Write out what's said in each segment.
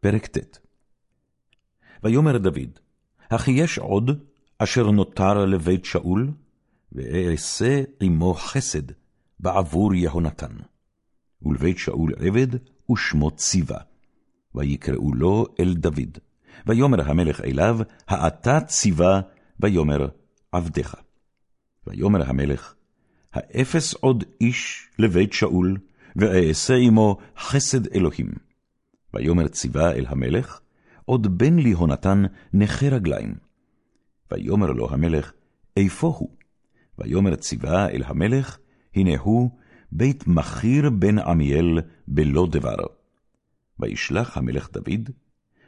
פרק ט. ויאמר דוד, הכי יש עוד אשר נותר לבית שאול, ואעשה עמו חסד בעבור יהונתן. ולבית שאול עבד, ושמו ציבה. ויקראו לו אל דוד. ויאמר המלך אליו, האתה ציבה, ויאמר עבדך. ויאמר המלך, האפס עוד איש לבית שאול, ואעשה עמו חסד אלוהים. ויאמר ציווה אל המלך, עוד בן לי הונתן נכה רגליים. ויאמר לו המלך, איפה הוא? ויאמר ציווה אל המלך, הנה הוא, בית מכיר בן עמיאל בלא דבר. וישלח המלך דוד,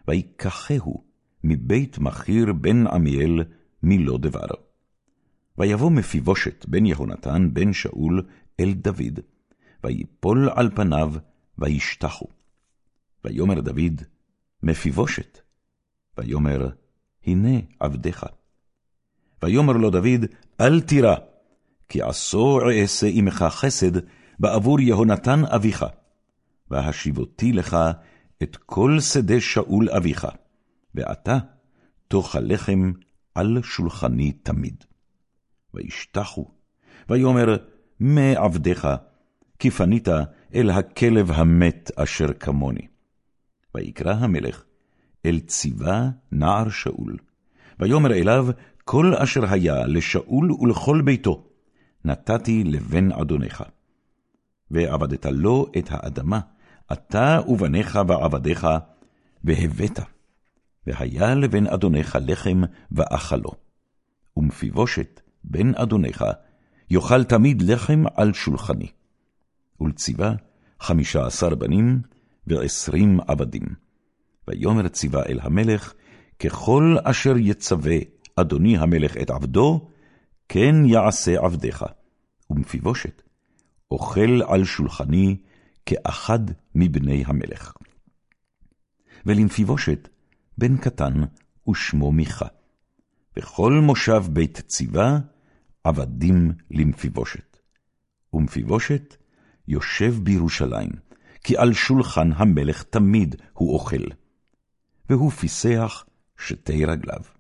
ויקחהו מבית מכיר בן עמיאל מלא דבר. ויבוא מפיבושת בן יהונתן בן שאול אל דוד, ויפול על פניו, וישתחו. ויאמר דוד, מפיבושת. ויאמר, הנה עבדך. ויאמר לו דוד, אל תירא, כי עשו אעשה עמך חסד בעבור יהונתן אביך, והשיבותי לך את כל שדה שאול אביך, ועתה תאכל לחם על שולחני תמיד. וישתחו, ויאמר, מה עבדך, כי פנית אל הכלב המת אשר כמוני. ויקרא המלך אל ציווה נער שאול, ויאמר אליו כל אשר היה לשאול ולכל ביתו, נתתי לבן אדונך. ועבדת לו את האדמה, אתה ובניך ועבדיך, והבאת, והיה לבן אדונך לחם ואכלו. ומפיבושת בן אדונך, יאכל תמיד לחם על שולחני. ולציווה חמישה עשר בנים, ועשרים עבדים. ויאמר ציווה אל המלך, ככל אשר יצווה אדוני המלך את עבדו, כן יעשה עבדך. ומפיבושת, אוכל על שולחני כאחד מבני המלך. ולמפיבושת, בן קטן, ושמו מיכה. וכל מושב בית ציווה, עבדים למפיבושת. ומפיבושת, יושב בירושלים, כי על שולחן המלך תמיד הוא אוכל, והוא פיסח שתי רגליו.